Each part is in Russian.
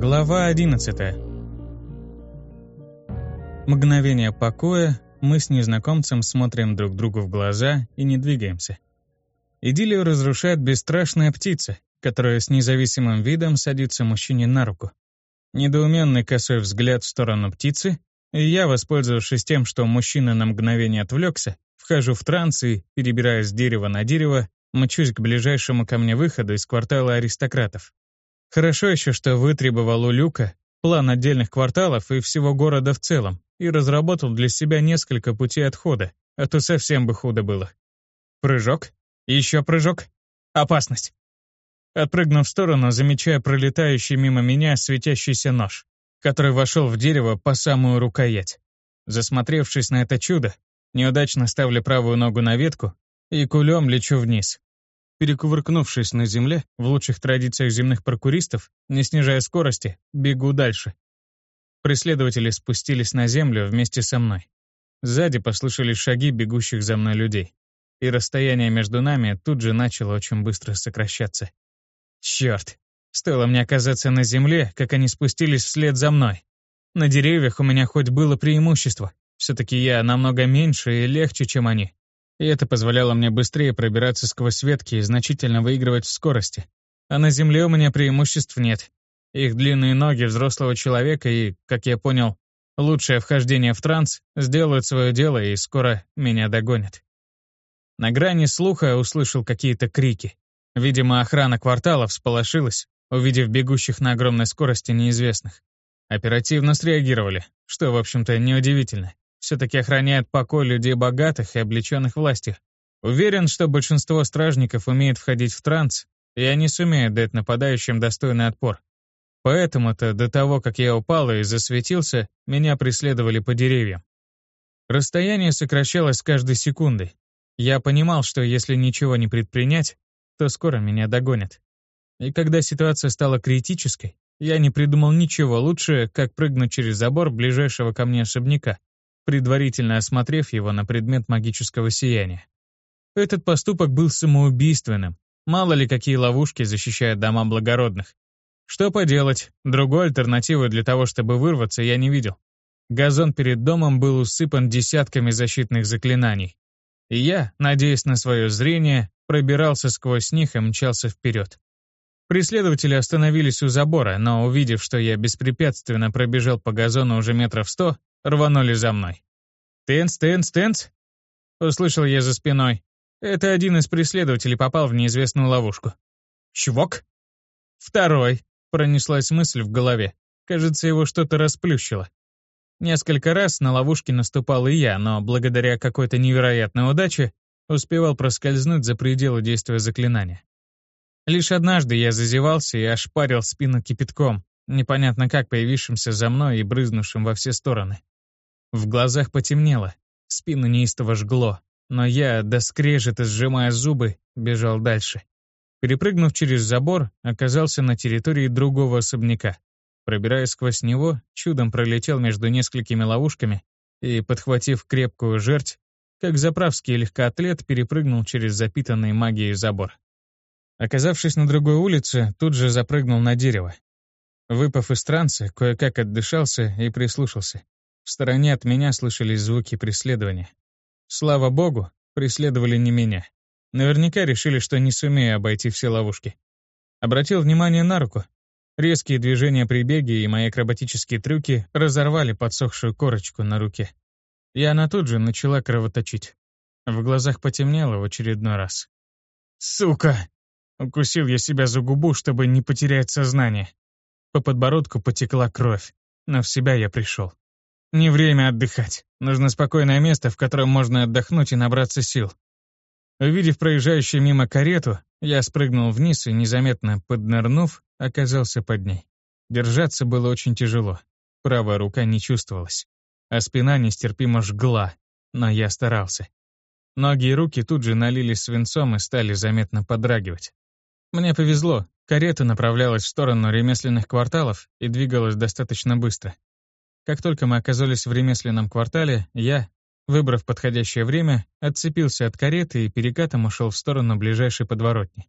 Глава 11 Мгновение покоя, мы с незнакомцем смотрим друг другу в глаза и не двигаемся. Идиллию разрушает бесстрашная птица, которая с независимым видом садится мужчине на руку. Недоуменный косой взгляд в сторону птицы, и я, воспользовавшись тем, что мужчина на мгновение отвлекся, вхожу в транс и, перебирая с дерева на дерево, мчусь к ближайшему ко мне выходу из квартала аристократов. Хорошо еще, что вытребовал у Люка план отдельных кварталов и всего города в целом и разработал для себя несколько путей отхода, а то совсем бы худо было. Прыжок, еще прыжок, опасность. Отпрыгнув в сторону, замечая пролетающий мимо меня светящийся нож, который вошел в дерево по самую рукоять. Засмотревшись на это чудо, неудачно ставлю правую ногу на ветку и кулем лечу вниз, Перекувыркнувшись на земле, в лучших традициях земных паркуристов, не снижая скорости, бегу дальше. Преследователи спустились на землю вместе со мной. Сзади послышались шаги бегущих за мной людей. И расстояние между нами тут же начало очень быстро сокращаться. Черт! Стоило мне оказаться на земле, как они спустились вслед за мной. На деревьях у меня хоть было преимущество. Все-таки я намного меньше и легче, чем они и это позволяло мне быстрее пробираться сквозь ветки и значительно выигрывать в скорости. А на земле у меня преимуществ нет. Их длинные ноги взрослого человека и, как я понял, лучшее вхождение в транс сделают свое дело и скоро меня догонят. На грани слуха услышал какие-то крики. Видимо, охрана квартала всполошилась, увидев бегущих на огромной скорости неизвестных. Оперативно среагировали, что, в общем-то, неудивительно все-таки охраняет покой людей богатых и облеченных властью. Уверен, что большинство стражников умеет входить в транс, и они сумеют дать нападающим достойный отпор. Поэтому-то до того, как я упал и засветился, меня преследовали по деревьям. Расстояние сокращалось с каждой секундой. Я понимал, что если ничего не предпринять, то скоро меня догонят. И когда ситуация стала критической, я не придумал ничего лучше, как прыгнуть через забор ближайшего ко мне особняка предварительно осмотрев его на предмет магического сияния. Этот поступок был самоубийственным. Мало ли какие ловушки защищают дома благородных. Что поделать, другой альтернативы для того, чтобы вырваться, я не видел. Газон перед домом был усыпан десятками защитных заклинаний. И я, надеясь на свое зрение, пробирался сквозь них и мчался вперед. Преследователи остановились у забора, но, увидев, что я беспрепятственно пробежал по газону уже метров сто, рванули за мной. «Тенс, Тенс, Тенс!» Услышал я за спиной. Это один из преследователей попал в неизвестную ловушку. «Чувак?» «Второй», — пронеслась мысль в голове. Кажется, его что-то расплющило. Несколько раз на ловушке наступал и я, но благодаря какой-то невероятной удаче успевал проскользнуть за пределы действия заклинания. Лишь однажды я зазевался и ошпарил спину кипятком, непонятно как появившимся за мной и брызнувшим во все стороны. В глазах потемнело, спину неистово жгло, но я, до скрежета сжимая зубы, бежал дальше. Перепрыгнув через забор, оказался на территории другого особняка. Пробираясь сквозь него, чудом пролетел между несколькими ловушками и, подхватив крепкую жерть, как заправский легкоатлет перепрыгнул через запитанный магией забор. Оказавшись на другой улице, тут же запрыгнул на дерево. Выпав из транса, кое-как отдышался и прислушался. В стороне от меня слышались звуки преследования. Слава богу, преследовали не меня. Наверняка решили, что не сумею обойти все ловушки. Обратил внимание на руку. Резкие движения при беге и мои акробатические трюки разорвали подсохшую корочку на руке. И она тут же начала кровоточить. В глазах потемнело в очередной раз. «Сука!» Укусил я себя за губу, чтобы не потерять сознание. По подбородку потекла кровь, но в себя я пришел. Не время отдыхать. Нужно спокойное место, в котором можно отдохнуть и набраться сил. Увидев проезжающую мимо карету, я спрыгнул вниз и, незаметно поднырнув, оказался под ней. Держаться было очень тяжело. Правая рука не чувствовалась, а спина нестерпимо жгла, но я старался. Ноги и руки тут же налились свинцом и стали заметно подрагивать. Мне повезло, карета направлялась в сторону ремесленных кварталов и двигалась достаточно быстро. Как только мы оказались в ремесленном квартале, я, выбрав подходящее время, отцепился от кареты и перекатом ушел в сторону ближайшей подворотни.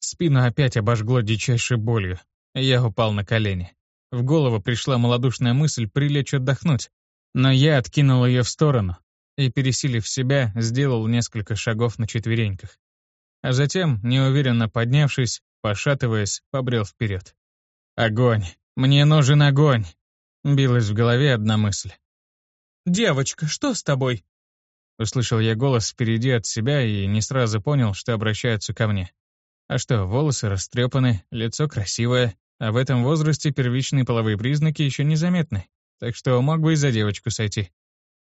Спину опять обожгло дичайшей болью, я упал на колени. в голову пришла малодушная мысль прилечь отдохнуть, но я откинул ее в сторону и, пересилив себя, сделал несколько шагов на четвереньках. А затем, неуверенно поднявшись, пошатываясь, побрел вперед. «Огонь! Мне нужен огонь!» Билась в голове одна мысль. «Девочка, что с тобой?» Услышал я голос впереди от себя и не сразу понял, что обращаются ко мне. А что, волосы растрепаны, лицо красивое, а в этом возрасте первичные половые признаки еще незаметны, так что мог бы и за девочку сойти.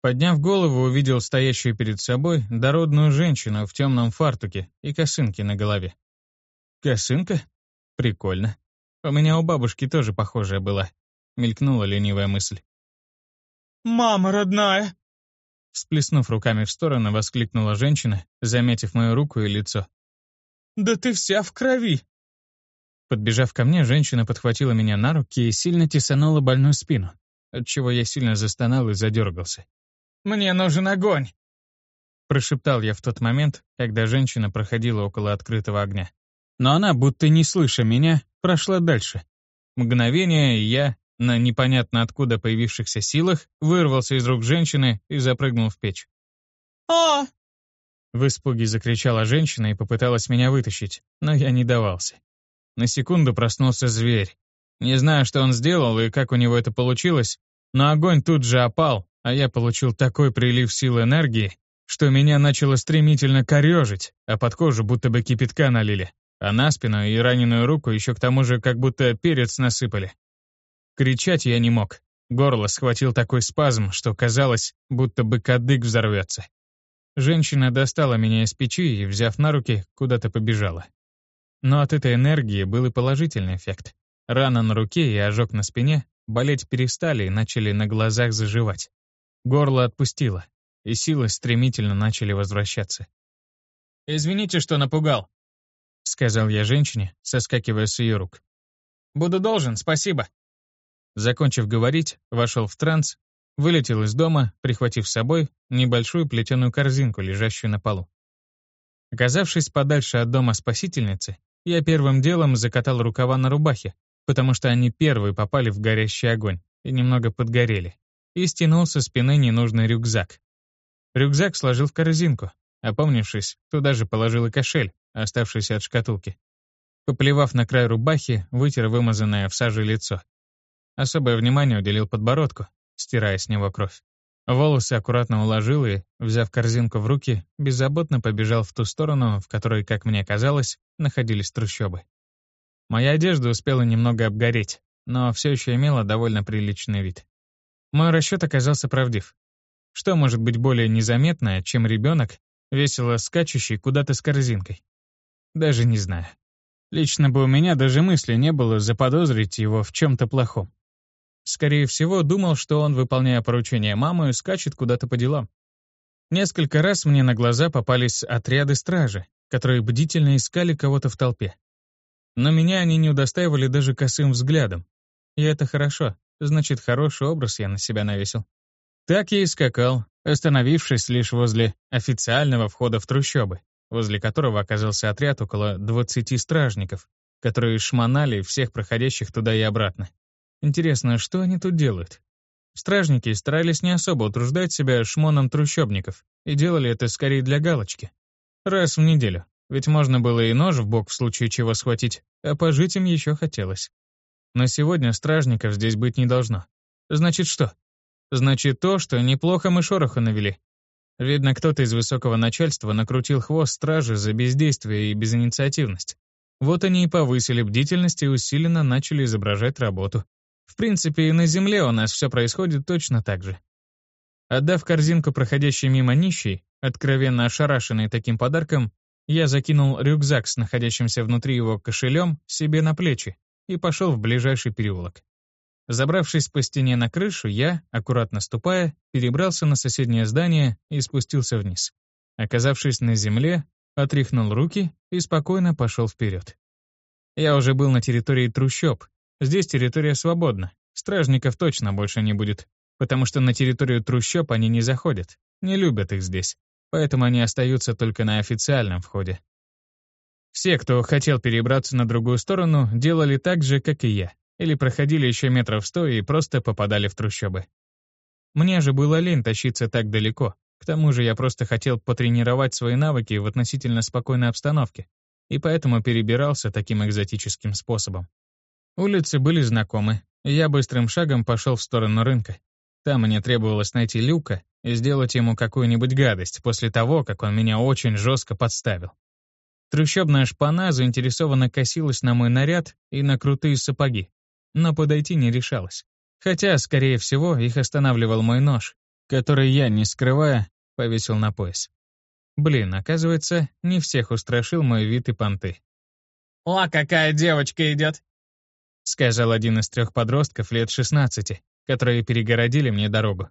Подняв голову, увидел стоящую перед собой дородную женщину в темном фартуке и косынке на голове. Косынка? Прикольно. У меня у бабушки тоже похожая была. Мелькнула ленивая мысль. «Мама родная!» Всплеснув руками в сторону, воскликнула женщина, заметив мою руку и лицо. «Да ты вся в крови!» Подбежав ко мне, женщина подхватила меня на руки и сильно тесанула больную спину, отчего я сильно застонал и задергался. «Мне нужен огонь!» Прошептал я в тот момент, когда женщина проходила около открытого огня. Но она, будто не слыша меня, прошла дальше. Мгновение, и я, на непонятно откуда появившихся силах, вырвался из рук женщины и запрыгнул в печь. а В испуге закричала женщина и попыталась меня вытащить, но я не давался. На секунду проснулся зверь. Не знаю, что он сделал и как у него это получилось, но огонь тут же опал, а я получил такой прилив сил энергии, что меня начало стремительно корежить, а под кожу будто бы кипятка налили, а на спину и раненую руку еще к тому же как будто перец насыпали. Кричать я не мог. Горло схватил такой спазм, что казалось, будто бы кадык взорвется. Женщина достала меня из печи и, взяв на руки, куда-то побежала. Но от этой энергии был и положительный эффект. Рана на руке и ожог на спине болеть перестали и начали на глазах заживать. Горло отпустило, и силы стремительно начали возвращаться. «Извините, что напугал», — сказал я женщине, соскакивая с ее рук. «Буду должен, спасибо». Закончив говорить, вошел в транс, вылетел из дома, прихватив с собой небольшую плетеную корзинку, лежащую на полу. Оказавшись подальше от дома спасительницы, я первым делом закатал рукава на рубахе, потому что они первые попали в горящий огонь и немного подгорели, и стянул со спины ненужный рюкзак. Рюкзак сложил в корзинку, опомнившись, туда же положил и кошель, оставшийся от шкатулки. Поплевав на край рубахи, вытер вымазанное в саже лицо. Особое внимание уделил подбородку, стирая с него кровь. Волосы аккуратно уложил и, взяв корзинку в руки, беззаботно побежал в ту сторону, в которой, как мне казалось, находились трущобы. Моя одежда успела немного обгореть, но все еще имела довольно приличный вид. Мой расчет оказался правдив. Что может быть более незаметное, чем ребенок, весело скачущий куда-то с корзинкой? Даже не знаю. Лично бы у меня даже мысли не было заподозрить его в чем-то плохом. Скорее всего, думал, что он, выполняя поручение мамы, скачет куда-то по делам. Несколько раз мне на глаза попались отряды стражи, которые бдительно искали кого-то в толпе. Но меня они не удостаивали даже косым взглядом. И это хорошо, значит, хороший образ я на себя навесил. Так я и скакал, остановившись лишь возле официального входа в трущобы, возле которого оказался отряд около 20 стражников, которые шмонали всех проходящих туда и обратно. Интересно, что они тут делают? Стражники старались не особо утруждать себя шмоном трущобников и делали это скорее для галочки. Раз в неделю, ведь можно было и нож в бок в случае чего схватить, а пожить им еще хотелось. Но сегодня стражников здесь быть не должно. Значит что? Значит то, что неплохо мы шороху навели. Видно, кто-то из высокого начальства накрутил хвост стражи за бездействие и безинициативность. Вот они и повысили бдительность и усиленно начали изображать работу, в принципе, и на Земле у нас все происходит точно так же. Отдав корзинку проходящей мимо нищей, откровенно ошарашенной таким подарком, я закинул рюкзак с находящимся внутри его кошелем себе на плечи и пошел в ближайший переулок. Забравшись по стене на крышу, я, аккуратно ступая, перебрался на соседнее здание и спустился вниз. Оказавшись на земле, отряхнул руки и спокойно пошел вперед. Я уже был на территории трущоб, Здесь территория свободна. Стражников точно больше не будет, потому что на территорию трущоб они не заходят, не любят их здесь, поэтому они остаются только на официальном входе. Все, кто хотел перебраться на другую сторону, делали так же, как и я, или проходили еще метров сто и просто попадали в трущобы. Мне же было лень тащиться так далеко, к тому же я просто хотел потренировать свои навыки в относительно спокойной обстановке, и поэтому перебирался таким экзотическим способом. Улицы были знакомы, и я быстрым шагом пошел в сторону рынка. Там мне требовалось найти Люка и сделать ему какую-нибудь гадость после того, как он меня очень жестко подставил. Трущобная шпана заинтересованно косилась на мой наряд и на крутые сапоги, но подойти не решалась. Хотя, скорее всего, их останавливал мой нож, который я, не скрывая, повесил на пояс. Блин, оказывается, не всех устрашил мой вид и понты. «О, какая девочка идет!» — сказал один из трех подростков лет 16, которые перегородили мне дорогу.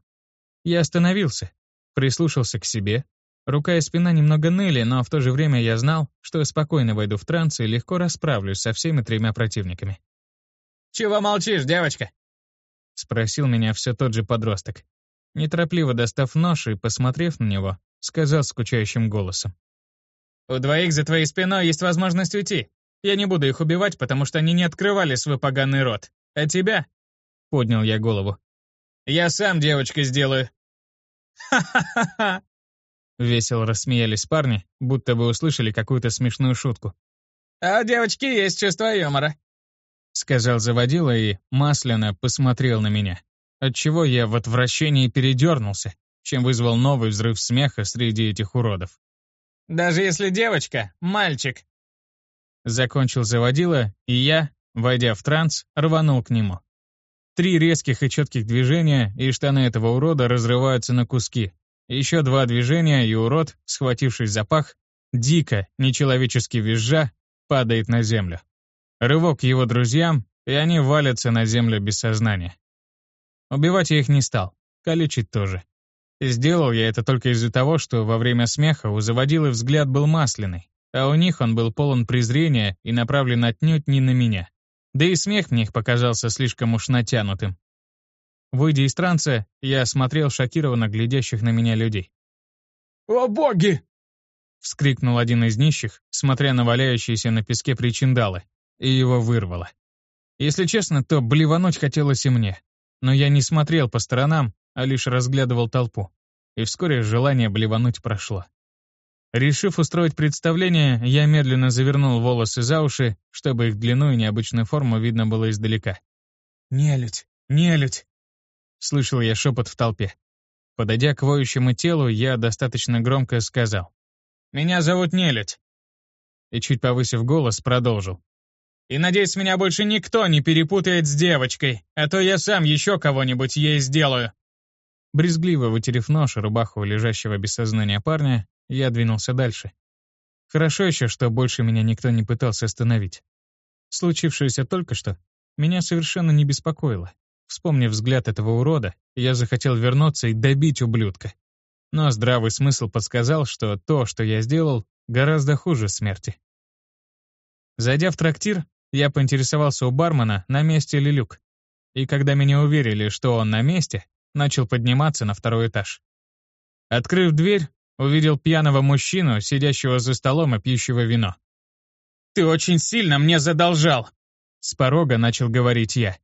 Я остановился, прислушался к себе Рука и спина немного ныли, но в то же время я знал, что спокойно войду в транс и легко расправлюсь со всеми тремя противниками. «Чего молчишь, девочка?» — спросил меня все тот же подросток. Неторопливо достав нож и посмотрев на него, сказал скучающим голосом. «У двоих за твоей спиной есть возможность уйти. Я не буду их убивать, потому что они не открывали свой поганый рот. А тебя?» — поднял я голову. «Я сам девочкой сделаю». «Ха-ха-ха-ха!» Весело рассмеялись парни, будто бы услышали какую-то смешную шутку. «А девочки есть чувство юмора», — сказал заводила и масляно посмотрел на меня, отчего я в отвращении передернулся, чем вызвал новый взрыв смеха среди этих уродов. «Даже если девочка — мальчик», — закончил заводила, и я, войдя в транс, рванул к нему. Три резких и четких движения, и штаны этого урода разрываются на куски, еще два движения, и урод, схватившись за пах, дико, нечеловечески визжа, падает на землю. Рывок его друзьям, и они валятся на землю без сознания. Убивать я их не стал, калечить тоже. Сделал я это только из-за того, что во время смеха у заводилы взгляд был масляный, а у них он был полон презрения и направлен отнюдь не на меня. Да и смех мне их показался слишком уж натянутым. Выйдя из транса, я осмотрел шокированно глядящих на меня людей. «О боги!» — вскрикнул один из нищих, смотря на валяющиеся на песке причиндалы, и его вырвало. Если честно, то блевануть хотелось и мне, но я не смотрел по сторонам, а лишь разглядывал толпу, и вскоре желание блевануть прошло. Решив устроить представление, я медленно завернул волосы за уши, чтобы их длину и необычную форму видно было издалека. «Нелюдь! Нелюдь!» Слышал я шепот в толпе. Подойдя к воющему телу, я достаточно громко сказал. «Меня зовут Нелюдь». И чуть повысив голос, продолжил. «И надеюсь, меня больше никто не перепутает с девочкой, а то я сам еще кого-нибудь ей сделаю». Брезгливо вытерев нож и рубаху лежащего без сознания парня, я двинулся дальше. Хорошо еще, что больше меня никто не пытался остановить. Случившееся только что меня совершенно не беспокоило. Вспомнив взгляд этого урода, я захотел вернуться и добить ублюдка. Но здравый смысл подсказал, что то, что я сделал, гораздо хуже смерти. Зайдя в трактир, я поинтересовался у бармена, на месте ли люк. И когда меня уверили, что он на месте, начал подниматься на второй этаж. Открыв дверь, увидел пьяного мужчину, сидящего за столом и пьющего вино. «Ты очень сильно мне задолжал!» С порога начал говорить я.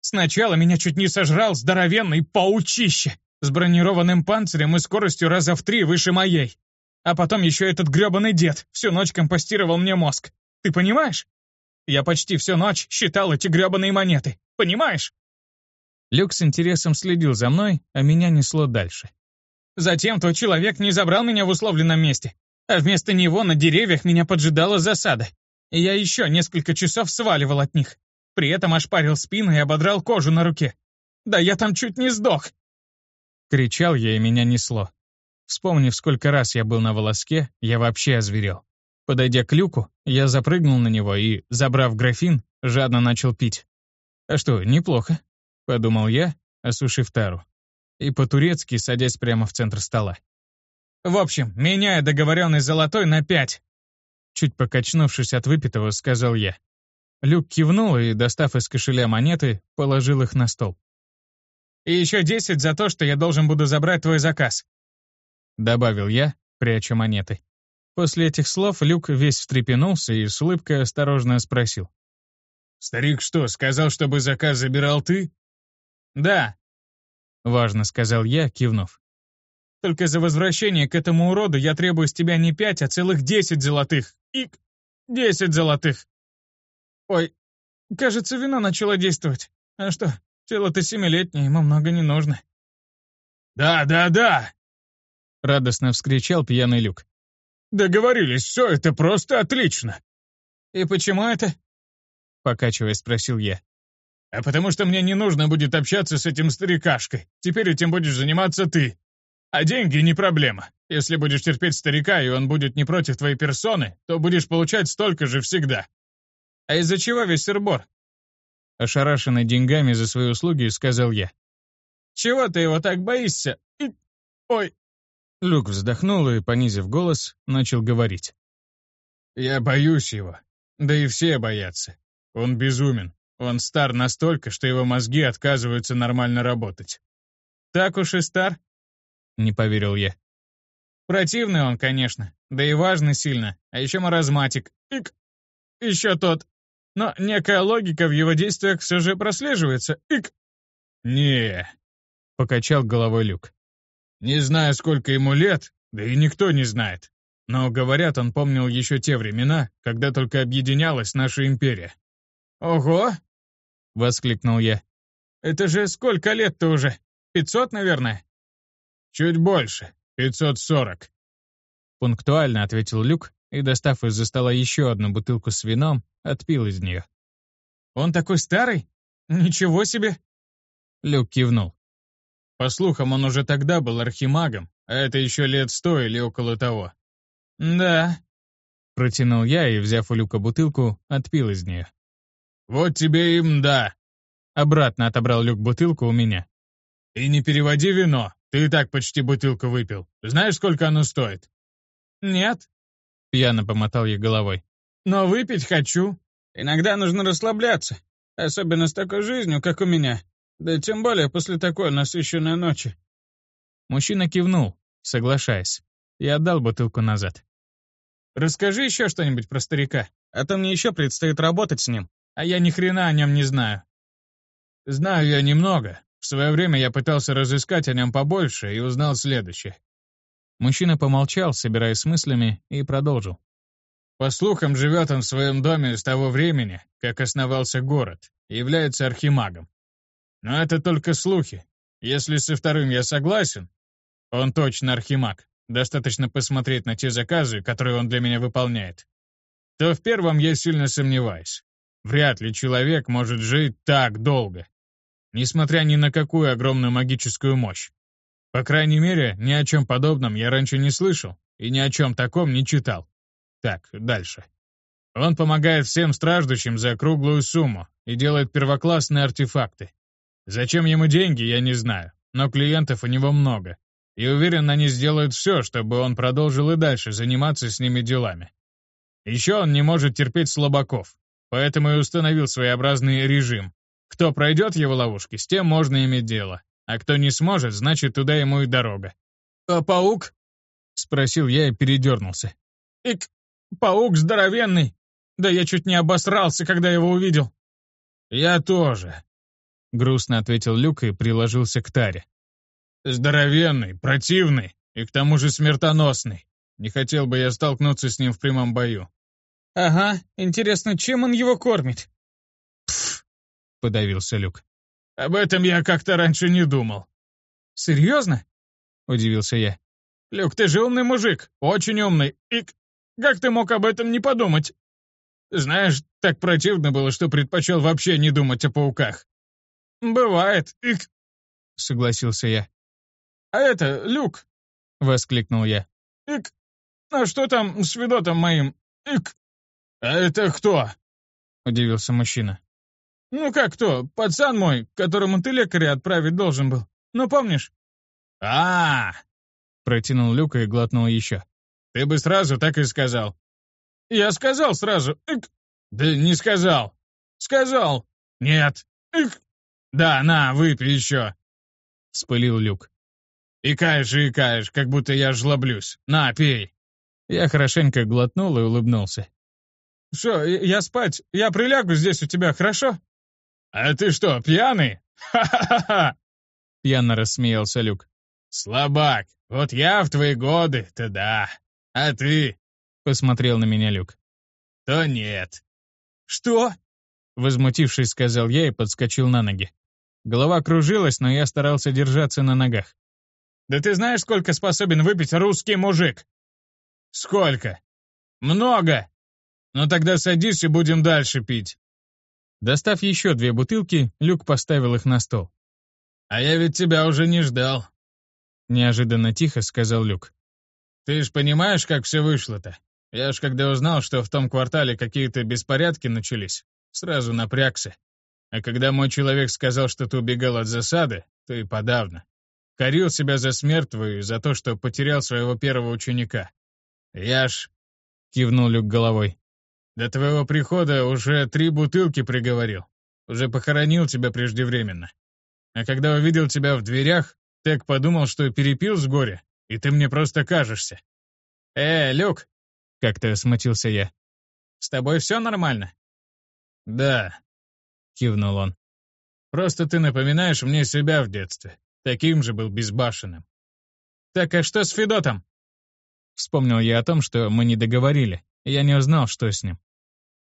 Сначала меня чуть не сожрал здоровенный паучище с бронированным панцирем и скоростью раза в три выше моей. А потом еще этот грёбаный дед всю ночь компостировал мне мозг. Ты понимаешь? Я почти всю ночь считал эти грёбаные монеты. Понимаешь? Люк с интересом следил за мной, а меня несло дальше. Затем тот человек не забрал меня в условленном месте, а вместо него на деревьях меня поджидала засада. И я еще несколько часов сваливал от них. При этом ошпарил спину и ободрал кожу на руке. Да я там чуть не сдох. Кричал я, и меня несло. Вспомнив, сколько раз я был на волоске, я вообще озверел. Подойдя к люку, я запрыгнул на него и, забрав графин, жадно начал пить. «А что, неплохо», — подумал я, осушив тару. И по-турецки, садясь прямо в центр стола. «В общем, меняя договоренный золотой на пять», Чуть покачнувшись от выпитого, сказал я. Люк кивнул и, достав из кошеля монеты, положил их на стол. «И еще десять за то, что я должен буду забрать твой заказ», — добавил я, пряча монеты. После этих слов Люк весь встрепенулся и с улыбкой осторожно спросил. Старик что, сказал, чтобы заказ забирал ты?» «Да», — важно сказал я, кивнув. «Только за возвращение к этому уроду я требую с тебя не пять, а целых десять золотых. И десять золотых. Ой, кажется, вино начало действовать. А что, тело-то семилетнее, ему много не нужно». «Да, да, да!» — радостно вскричал пьяный Люк. «Договорились, все это просто отлично!» «И почему это?» — покачиваясь, спросил я. «А потому что мне не нужно будет общаться с этим старикашкой. Теперь этим будешь заниматься ты. А деньги не проблема. Если будешь терпеть старика, и он будет не против твоей персоны, то будешь получать столько же всегда». «А из-за чего весь сербор?» Ошарашенный деньгами за свои услуги, сказал я. «Чего ты его так боишься? И... Ой!» Люк вздохнул и, понизив голос, начал говорить. «Я боюсь его. Да и все боятся. Он безумен. Он стар настолько, что его мозги отказываются нормально работать. Так уж и стар? Не поверил я. Противный он, конечно, да и важный сильно, а еще маразматик. Ик. Еще тот. Но некая логика в его действиях все же прослеживается. Ик. не покачал головой Люк. Не знаю, сколько ему лет, да и никто не знает. Но, говорят, он помнил еще те времена, когда только объединялась наша империя. «Ого!» — воскликнул я. «Это же сколько лет-то уже? Пятьсот, наверное?» «Чуть больше. Пятьсот сорок». Пунктуально ответил Люк и, достав из-за стола еще одну бутылку с вином, отпил из нее. «Он такой старый? Ничего себе!» Люк кивнул. По слухам, он уже тогда был архимагом, а это еще лет сто или около того. «Да», — протянул я и, взяв у Люка бутылку, отпил из нее. «Вот тебе и да. Обратно отобрал Люк бутылку у меня. «И не переводи вино, ты и так почти бутылку выпил. Знаешь, сколько оно стоит?» «Нет», — пьяно помотал я головой. «Но выпить хочу. Иногда нужно расслабляться, особенно с такой жизнью, как у меня. Да тем более после такой насыщенной ночи». Мужчина кивнул, соглашаясь, и отдал бутылку назад. Расскажи еще что-нибудь про старика, а то мне еще предстоит работать с ним, а я ни хрена о нем не знаю. Знаю я немного. В свое время я пытался разыскать о нем побольше и узнал следующее. Мужчина помолчал, собираясь с мыслями, и продолжил. По слухам, живет он в своем доме с того времени, как основался город, является архимагом. Но это только слухи. Если со вторым я согласен, он точно архимаг, достаточно посмотреть на те заказы, которые он для меня выполняет, то в первом я сильно сомневаюсь. Вряд ли человек может жить так долго, несмотря ни на какую огромную магическую мощь. По крайней мере, ни о чем подобном я раньше не слышал и ни о чем таком не читал. Так, дальше. Он помогает всем страждущим за круглую сумму и делает первоклассные артефакты. Зачем ему деньги, я не знаю, но клиентов у него много, и уверен, они сделают все, чтобы он продолжил и дальше заниматься с ними делами. Еще он не может терпеть слабаков, поэтому и установил своеобразный режим. Кто пройдет его ловушки, с тем можно иметь дело, а кто не сможет, значит, туда ему и дорога. «А паук?» — спросил я и передернулся. «Ик, паук здоровенный! Да я чуть не обосрался, когда его увидел!» «Я тоже», — грустно ответил Люк и приложился к таре. Здоровенный, противный и к тому же смертоносный. Не хотел бы я столкнуться с ним в прямом бою. Ага, интересно, чем он его кормит? Пф, подавился Люк. Об этом я как-то раньше не думал. Серьезно? Удивился я. Люк, ты же умный мужик, очень умный. И как ты мог об этом не подумать? Знаешь, так противно было, что предпочел вообще не думать о пауках. Бывает, ик, согласился я. «А это, Люк!» — воскликнул я. «Ик! А что там с Федотом моим? Ик!» «А это кто?» — удивился мужчина. «Ну как кто? Пацан мой, которому ты лекаря отправить должен был. Ну, помнишь?» а, -а, -а протянул Люк и глотнул еще. «Ты бы сразу так и сказал». «Я сказал сразу. Ик!» «Да не сказал». «Сказал». «Нет». «Ик!» «Да, на, выпей еще», — вспылил Люк. Икаешь и икаешь, как будто я жлоблюсь. На, пей!» Я хорошенько глотнул и улыбнулся. Что, я спать, я прилягу здесь у тебя, хорошо? А ты что, пьяный? Ха-ха-ха! Пьяно рассмеялся Люк. Слабак, вот я в твои годы-то да. А ты? Посмотрел на меня Люк. То нет. Что? Возмутившись, сказал я и подскочил на ноги. Голова кружилась, но я старался держаться на ногах. «Да ты знаешь, сколько способен выпить русский мужик?» «Сколько?» «Много!» «Ну тогда садись и будем дальше пить». Достав еще две бутылки, Люк поставил их на стол. «А я ведь тебя уже не ждал», — неожиданно тихо сказал Люк. «Ты ж понимаешь, как все вышло-то? Я ж когда узнал, что в том квартале какие-то беспорядки начались, сразу напрягся. А когда мой человек сказал, что ты убегал от засады, то и подавно. Корил себя за смерть твою, за то, что потерял своего первого ученика. Я ж...» — кивнул Люк головой. «До твоего прихода уже три бутылки приговорил. Уже похоронил тебя преждевременно. А когда увидел тебя в дверях, так подумал, что перепил с горя, и ты мне просто кажешься. «Э, Люк!» — как-то смутился я. «С тобой все нормально?» «Да», — кивнул он. «Просто ты напоминаешь мне себя в детстве. Таким же был безбашенным». «Так а что с Федотом?» Вспомнил я о том, что мы не договорили, я не узнал, что с ним.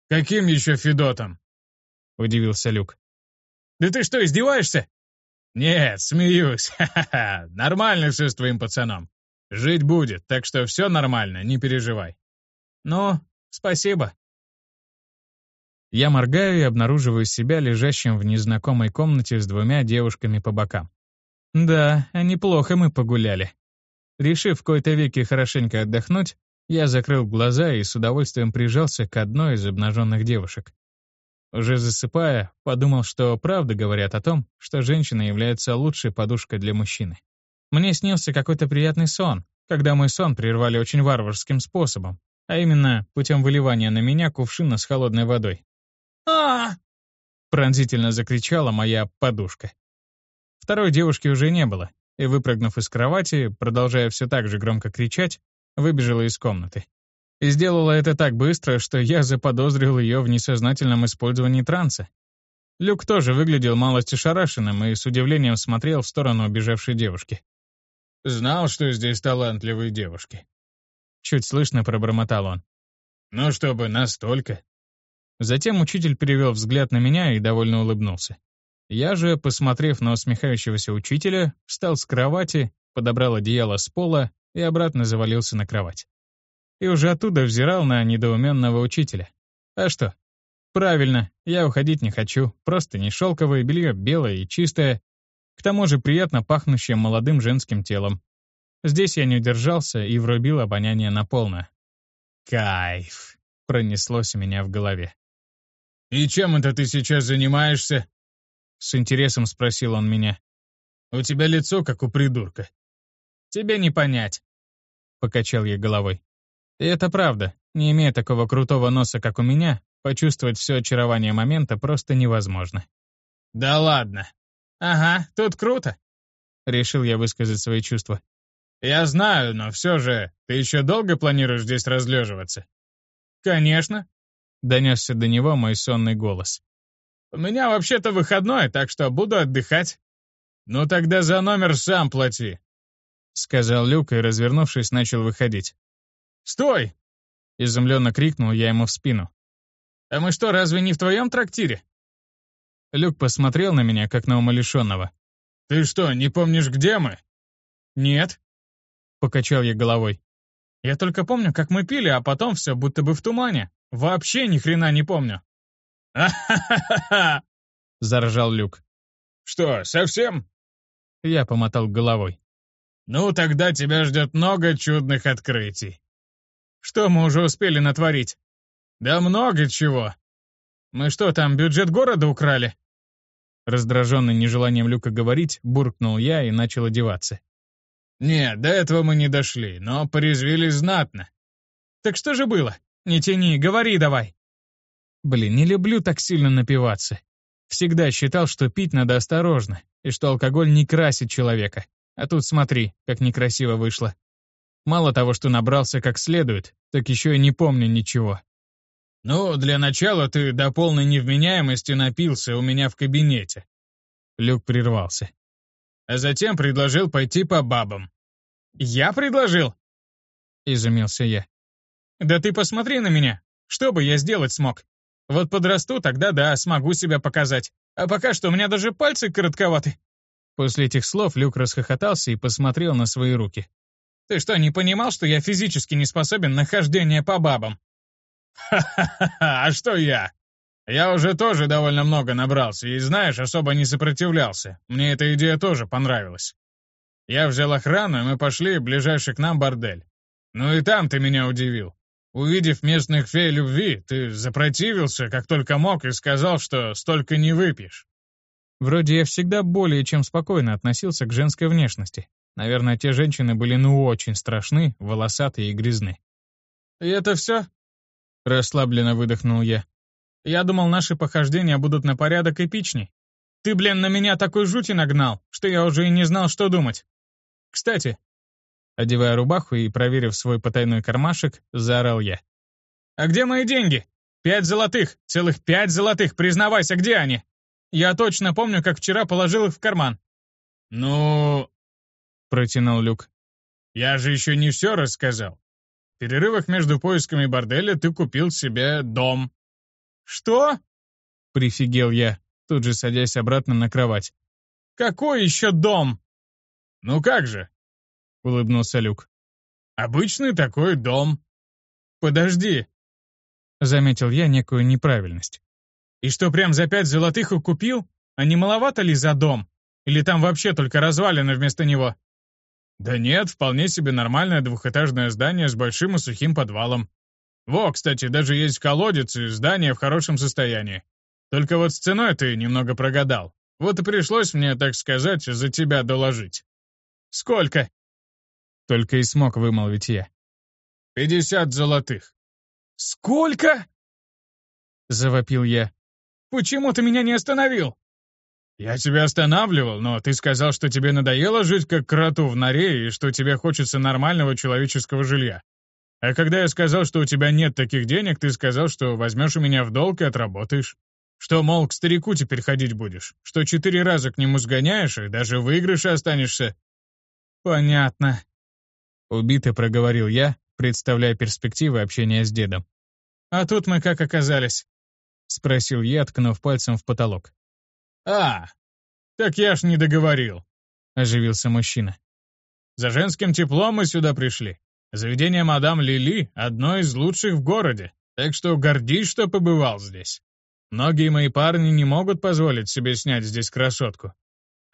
«Каким еще Федотом?» — удивился Люк. «Да ты что, издеваешься?» «Нет, смеюсь. Ха-ха-ха. Нормально все с твоим пацаном. Жить будет, так что все нормально, не переживай». «Ну, спасибо», я моргаю и обнаруживаю себя лежащим в незнакомой комнате с двумя девушками по бокам. Да, неплохо мы погуляли. Решив в кои-то веки хорошенько отдохнуть, я закрыл глаза и с удовольствием прижался к одной из обнаженных девушек. Уже засыпая, подумал, что правда говорят о том, что женщина является лучшей подушкой для мужчины. Мне снился какой-то приятный сон, когда мой сон прервали очень варварским способом, а именно путем выливания на меня кувшина с холодной водой а Пронзительно закричала моя подушка. Второй девушки уже не было, и, выпрыгнув из кровати, продолжая все так же громко кричать, выбежала из комнаты. И сделала это так быстро, что я заподозрил ее в несознательном использовании транса. Люк тоже выглядел малость ошарашенным и с удивлением смотрел в сторону убежавшей девушки. «Знал, что здесь талантливые девушки». Чуть слышно пробормотал он. «Ну, чтобы настолько. Затем учитель перевел взгляд на меня и довольно улыбнулся. Я же, посмотрев на усмехающегося учителя, встал с кровати, подобрал одеяло с пола и обратно завалился на кровать. И уже оттуда взирал на недоуменного учителя. А что? Правильно, я уходить не хочу, просто не шелковое белье белое и чистое, к тому же приятно пахнущее молодым женским телом. Здесь я не удержался и врубил обоняние на полное. Кайф! Пронеслось у меня в голове. «И чем это ты сейчас занимаешься?» С интересом спросил он меня. «У тебя лицо, как у придурка». «Тебе не понять», — покачал я головой. И это правда. Не имея такого крутого носа, как у меня, почувствовать все очарование момента просто невозможно. «Да ладно». «Ага, тут круто», — решил я высказать свои чувства. «Я знаю, но все же, ты еще долго планируешь здесь разлеживаться?» «Конечно», Донесся до него мой сонный голос. «У меня вообще-то выходной, так что буду отдыхать». «Ну тогда за номер сам плати», — сказал Люк и, развернувшись, начал выходить. «Стой!» — изумленно крикнул я ему в спину. «А мы что, разве не в твоем трактире?» Люк посмотрел на меня, как на умалишенного. «Ты что, не помнишь, где мы?» «Нет», — покачал я головой. «Я только помню, как мы пили, а потом все будто бы в тумане». Вообще ни хрена не помню. «А-ха-ха-ха!» — заржал Люк. «Что, совсем?» Я помотал головой. «Ну, тогда тебя ждет много чудных открытий». «Что мы уже успели натворить?» «Да много чего». «Мы что, там бюджет города украли?» Раздраженный нежеланием Люка говорить, буркнул я и начал одеваться. «Нет, до этого мы не дошли, но порезвились знатно». «Так что же было?» Не тяни, говори давай. Блин, не люблю так сильно напиваться. Всегда считал, что пить надо осторожно, и что алкоголь не красит человека. А тут смотри, как некрасиво вышло. Мало того, что набрался как следует, так еще и не помню ничего. «Ну, для начала ты до полной невменяемости напился у меня в кабинете». Люк прервался. «А затем предложил пойти по бабам». «Я предложил?» Изумился я. «Да ты посмотри на меня. Что бы я сделать смог? Вот подрасту, тогда да, смогу себя показать. А пока что у меня даже пальцы коротковаты». После этих слов Люк расхохотался и посмотрел на свои руки. «Ты что, не понимал, что я физически не способен на хождение по бабам?» «Ха-ха-ха, а что я? Я уже тоже довольно много набрался и, знаешь, особо не сопротивлялся. Мне эта идея тоже понравилась. Я взял охрану, и мы пошли в ближайший к нам бордель. Ну и там ты меня удивил. Увидев местных фей любви, ты запротивился, как только мог, и сказал, что столько не выпьешь. Вроде я всегда более чем спокойно относился к женской внешности. Наверное, те женщины были ну очень страшны, волосатые и грязны. «И это все?» Расслабленно выдохнул я. «Я думал, наши похождения будут на порядок эпичней. Ты, блин, на меня такой жути нагнал, что я уже и не знал, что думать. Кстати, Одевая рубаху и проверив свой потайной кармашек, заорал я. «А где мои деньги? Пять золотых! Целых пять золотых! Признавайся, где они? Я точно помню, как вчера положил их в карман». «Ну...» — протянул Люк. «Я же еще не все рассказал. В перерывах между поисками борделя ты купил себе дом». «Что?» — прифигел я, тут же садясь обратно на кровать. «Какой еще дом?» «Ну как же, — улыбнулся Люк. «Обычный такой дом». «Подожди», — заметил я некую неправильность. «И что, прям за пять золотых и купил? А не маловато ли за дом? Или там вообще только развалины вместо него?» «Да нет, вполне себе нормальное двухэтажное здание с большим и сухим подвалом. Во, кстати, даже есть колодец и здание в хорошем состоянии. Только вот с ценой ты немного прогадал. Вот и пришлось мне, так сказать, за тебя доложить». «Сколько?» Только и смог вымолвить я. «Пятьдесят золотых». «Сколько?» Завопил я. «Почему ты меня не остановил?» «Я тебя останавливал, но ты сказал, что тебе надоело жить как кроту в норе и что тебе хочется нормального человеческого жилья. А когда я сказал, что у тебя нет таких денег, ты сказал, что возьмешь у меня в долг и отработаешь. Что, мол, к старику теперь ходить будешь, что четыре раза к нему сгоняешь и даже в выигрыше останешься». «Понятно», Убито проговорил я, представляя перспективы общения с дедом. «А тут мы как оказались?» — спросил я, ткнув пальцем в потолок. «А, так я ж не договорил», — оживился мужчина. «За женским теплом мы сюда пришли. Заведение мадам Лили — одно из лучших в городе, так что гордись, что побывал здесь. Многие мои парни не могут позволить себе снять здесь красотку.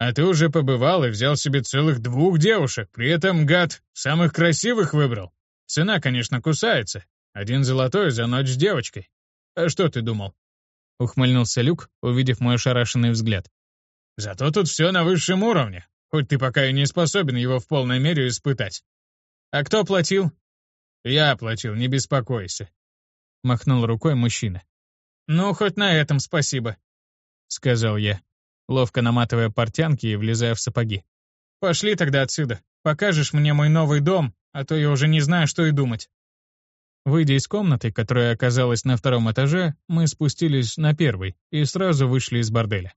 А ты уже побывал и взял себе целых двух девушек, при этом, гад, самых красивых выбрал. Цена, конечно, кусается. Один золотой за ночь с девочкой. А что ты думал?» Ухмыльнулся Люк, увидев мой ошарашенный взгляд. «Зато тут все на высшем уровне, хоть ты пока и не способен его в полной мере испытать. А кто платил?» «Я платил, не беспокойся», — махнул рукой мужчина. «Ну, хоть на этом спасибо», — сказал я ловко наматывая портянки и влезая в сапоги. «Пошли тогда отсюда. Покажешь мне мой новый дом, а то я уже не знаю, что и думать». Выйдя из комнаты, которая оказалась на втором этаже, мы спустились на первый и сразу вышли из борделя.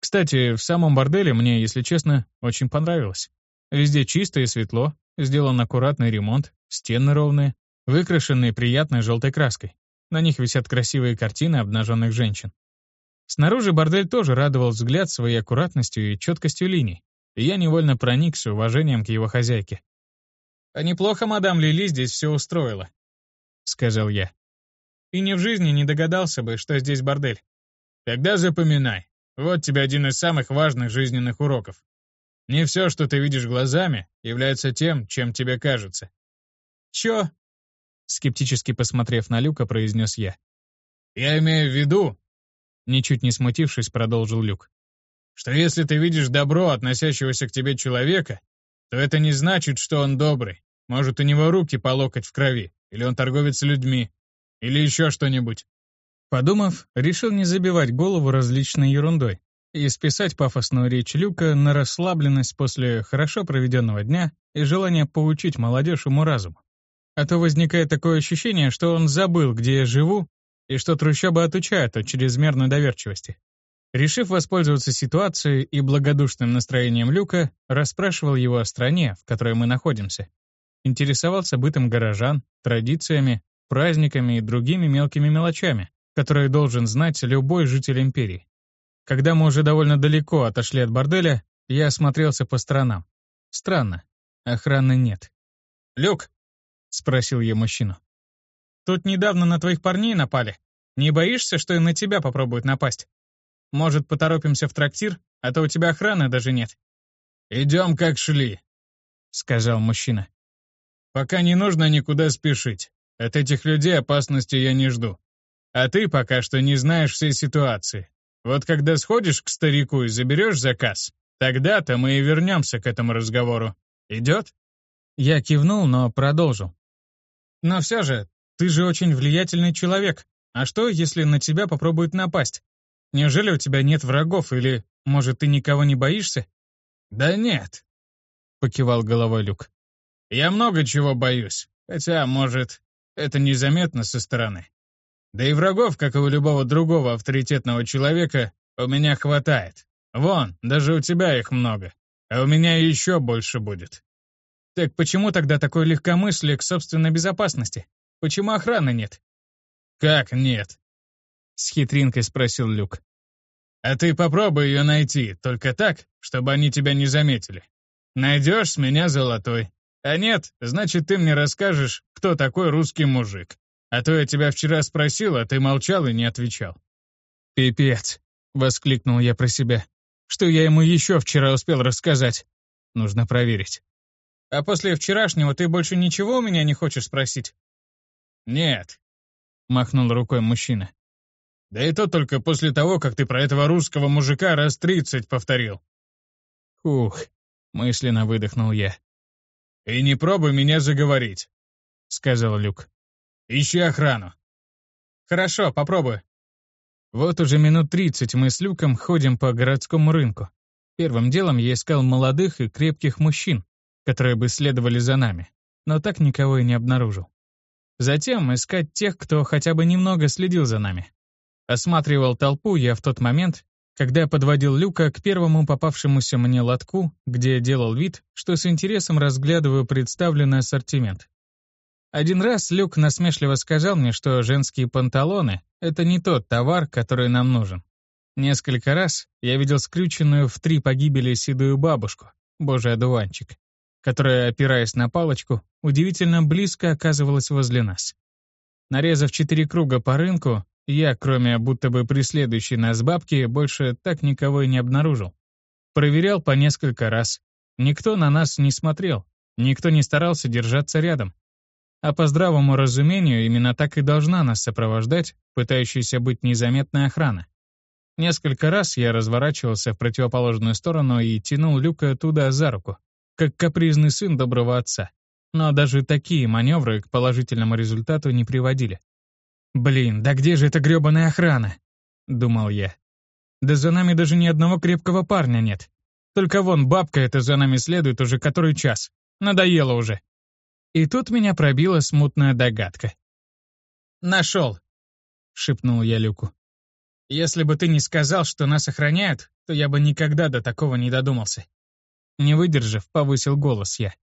Кстати, в самом борделе мне, если честно, очень понравилось. Везде чисто и светло, сделан аккуратный ремонт, стены ровные, выкрашенные приятной желтой краской. На них висят красивые картины обнаженных женщин. Снаружи бордель тоже радовал взгляд своей аккуратностью и четкостью линий, и я невольно проникся уважением к его хозяйке. «А неплохо мадам Лили здесь все устроила», — сказал я. «И ни в жизни не догадался бы, что здесь бордель». «Тогда запоминай. Вот тебе один из самых важных жизненных уроков. Не все, что ты видишь глазами, является тем, чем тебе кажется». «Чё?» Скептически посмотрев на Люка, произнес я. «Я имею в виду, Ничуть не смутившись, продолжил Люк. «Что если ты видишь добро, относящегося к тебе человека, то это не значит, что он добрый. Может, у него руки по локоть в крови, или он торговец людьми, или еще что-нибудь». Подумав, решил не забивать голову различной ерундой и списать пафосную речь Люка на расслабленность после хорошо проведенного дня и желание поучить молодежь уму-разуму. А то возникает такое ощущение, что он забыл, где я живу, и что трущобы отучают от чрезмерной доверчивости. Решив воспользоваться ситуацией и благодушным настроением Люка, расспрашивал его о стране, в которой мы находимся. Интересовался бытом горожан, традициями, праздниками и другими мелкими мелочами, которые должен знать любой житель империи. Когда мы уже довольно далеко отошли от борделя, я осмотрелся по сторонам. Странно, охраны нет. «Люк!» — спросил я мужчину. «Тут недавно на твоих парней напали. Не боишься, что и на тебя попробуют напасть? Может, поторопимся в трактир, а то у тебя охраны даже нет?» «Идем, как шли», — сказал мужчина. «Пока не нужно никуда спешить. От этих людей опасности я не жду. А ты пока что не знаешь всей ситуации. Вот когда сходишь к старику и заберешь заказ, тогда-то мы и вернемся к этому разговору. Идет?» Я кивнул, но продолжил. «Но все же, ты же очень влиятельный человек. А что, если на тебя попробуют напасть? Неужели у тебя нет врагов, или, может, ты никого не боишься?» «Да нет», — покивал головой Люк. «Я много чего боюсь, хотя, может, это незаметно со стороны. Да и врагов, как и у любого другого авторитетного человека, у меня хватает. Вон, даже у тебя их много, а у меня еще больше будет. Так почему тогда такое легкомыслие к собственной безопасности? Почему охраны нет? Как нет? С хитринкой спросил Люк. А ты попробуй ее найти, только так, чтобы они тебя не заметили. Найдешь с меня золотой. А нет, значит, ты мне расскажешь, кто такой русский мужик. А то я тебя вчера спросил, а ты молчал и не отвечал». «Пипец!» — воскликнул я про себя. «Что я ему еще вчера успел рассказать? Нужно проверить». «А после вчерашнего ты больше ничего у меня не хочешь спросить?» «Нет», — махнул рукой мужчина. «Да и то только после того, как ты про этого русского мужика раз тридцать повторил». «Ух», — мысленно выдохнул я. «И не пробуй меня заговорить», — сказал Люк. Ищи охрану. Хорошо, попробую. Вот уже минут тридцать мы с Люком ходим по городскому рынку. Первым делом я искал молодых и крепких мужчин, которые бы следовали за нами, но так никого и не обнаружил. Затем искать тех, кто хотя бы немного следил за нами. Осматривал толпу я в тот момент, когда подводил Люка к первому попавшемуся мне лотку, где делал вид, что с интересом разглядываю представленный ассортимент. Один раз Люк насмешливо сказал мне, что женские панталоны — это не тот товар, который нам нужен. Несколько раз я видел скрюченную в три погибели седую бабушку, божий одуванчик, которая, опираясь на палочку, удивительно близко оказывалась возле нас. Нарезав четыре круга по рынку, я, кроме будто бы преследующей нас бабки, больше так никого и не обнаружил. Проверял по несколько раз. Никто на нас не смотрел, никто не старался держаться рядом. А по здравому разумению, именно так и должна нас сопровождать, пытающаяся быть незаметной охрана. Несколько раз я разворачивался в противоположную сторону и тянул Люка туда за руку, как капризный сын доброго отца. Но даже такие маневры к положительному результату не приводили. «Блин, да где же эта грёбаная охрана?» — думал я. «Да за нами даже ни одного крепкого парня нет. Только вон бабка эта за нами следует уже который час. Надоело уже». И тут меня пробила смутная догадка. «Нашел!» — шепнул я Люку. «Если бы ты не сказал, что нас охраняют, то я бы никогда до такого не додумался». Не выдержав, повысил голос я.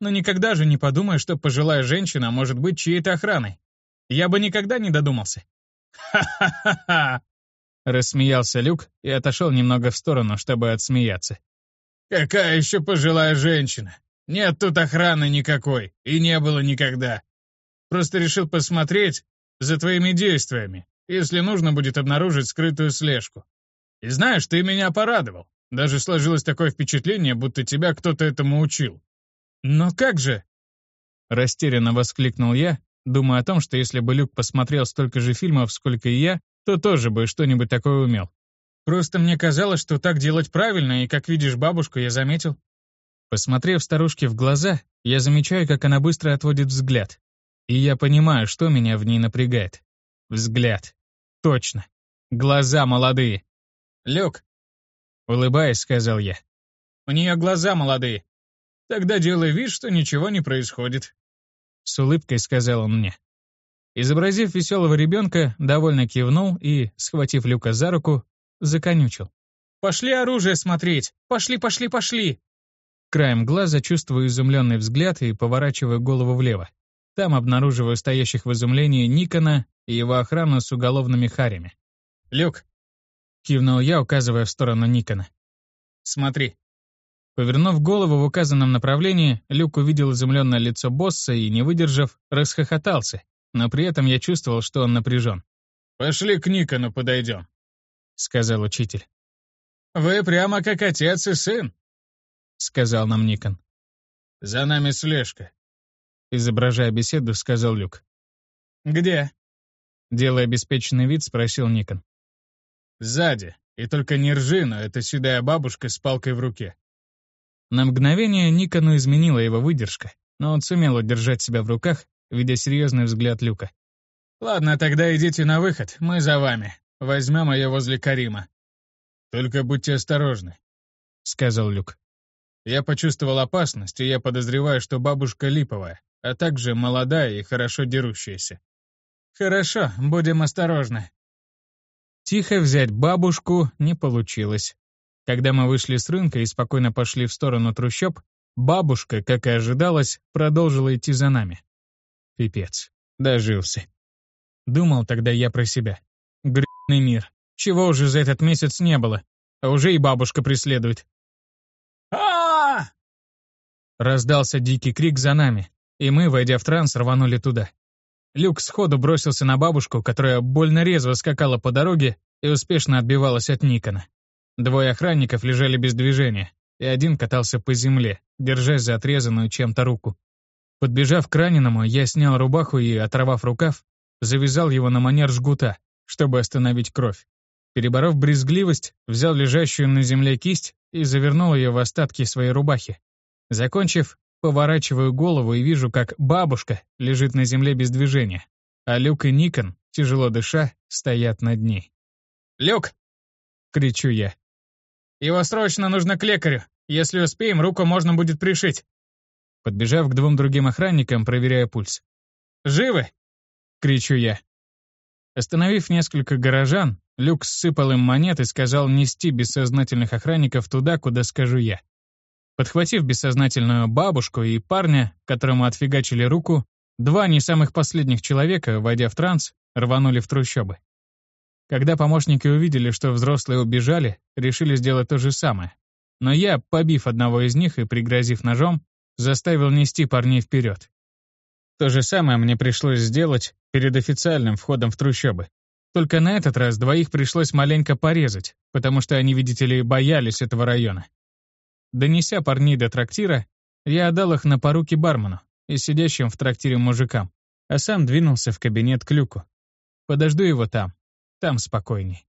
«Но никогда же не подумаю, что пожилая женщина может быть чьей-то охраной. Я бы никогда не додумался». «Ха-ха-ха-ха!» Рассмеялся Люк и отошел немного в сторону, чтобы отсмеяться. «Какая еще пожилая женщина? Нет тут охраны никакой, и не было никогда. Просто решил посмотреть за твоими действиями, если нужно будет обнаружить скрытую слежку. И знаешь, ты меня порадовал. Даже сложилось такое впечатление, будто тебя кто-то этому учил. Но как же? Растерянно воскликнул я, думая о том, что если бы Люк посмотрел столько же фильмов, сколько и я, то тоже бы что-нибудь такое умел. Просто мне казалось, что так делать правильно, и, как видишь бабушку, я заметил. Посмотрев старушке в глаза, я замечаю, как она быстро отводит взгляд. И я понимаю, что меня в ней напрягает. Взгляд. Точно. Глаза молодые. «Люк», — улыбаясь, сказал я. «У нее глаза молодые. Тогда делай вид, что ничего не происходит». С улыбкой сказал он мне. Изобразив веселого ребенка, довольно кивнул и, схватив Люка за руку, законючил. «Пошли оружие смотреть! Пошли, пошли, пошли!» Краем глаза чувствую изумленный взгляд и поворачиваю голову влево. Там обнаруживаю стоящих в изумлении Никона и его охрану с уголовными харями. «Люк!» — кивнул я, указывая в сторону Никона. «Смотри!» Повернув голову в указанном направлении, Люк увидел изумленное лицо босса и, не выдержав, расхохотался, но при этом я чувствовал, что он напряжен. «Пошли к Никону подойдем», — сказал учитель. «Вы прямо как отец и сын», — сказал нам Никон. «За нами слежка», — изображая беседу, сказал Люк. «Где?» Делая обеспеченный вид, спросил Никон. «Сзади. И только не ржи, но это седая бабушка с палкой в руке». На мгновение Никону изменила его выдержка, но он сумел удержать себя в руках, видя серьезный взгляд Люка. «Ладно, тогда идите на выход, мы за вами. Возьмем ее возле Карима». «Только будьте осторожны», — сказал Люк. «Я почувствовал опасность, и я подозреваю, что бабушка липовая, а также молодая и хорошо дерущаяся». «Хорошо, будем осторожны». Тихо взять бабушку не получилось. Когда мы вышли с рынка и спокойно пошли в сторону трущоб, бабушка, как и ожидалось, продолжила идти за нами. Пипец. Дожился. Думал тогда я про себя. Гребаный мир. Чего уже за этот месяц не было? А уже и бабушка преследует. а Раздался дикий крик за нами, и мы, войдя в транс, рванули туда. Люк сходу бросился на бабушку, которая больно резво скакала по дороге и успешно отбивалась от Никона. Двое охранников лежали без движения, и один катался по земле, держась за отрезанную чем-то руку. Подбежав к раненому, я снял рубаху и, оторвав рукав, завязал его на манер жгута, чтобы остановить кровь. Переборов брезгливость, взял лежащую на земле кисть и завернул ее в остатки своей рубахи. Закончив, поворачиваю голову и вижу, как бабушка лежит на земле без движения, а Люк и Никон, тяжело дыша, стоят над ней. «Люк!» — кричу я. «Его срочно нужно к лекарю. Если успеем, руку можно будет пришить». Подбежав к двум другим охранникам, проверяя пульс. «Живы?» — кричу я. Остановив несколько горожан, Люк сыпал им монет и сказал нести бессознательных охранников туда, куда скажу я. Подхватив бессознательную бабушку и парня, которому отфигачили руку, два не самых последних человека, войдя в транс, рванули в трущобы. Когда помощники увидели, что взрослые убежали, решили сделать то же самое. Но я, побив одного из них и пригрозив ножом, заставил нести парней вперед. То же самое мне пришлось сделать перед официальным входом в трущобы. Только на этот раз двоих пришлось маленько порезать, потому что они, видите ли, боялись этого района. Донеся парней до трактира, я отдал их на поруки бармену и сидящим в трактире мужикам, а сам двинулся в кабинет к люку. Подожду его там. Там спокойней.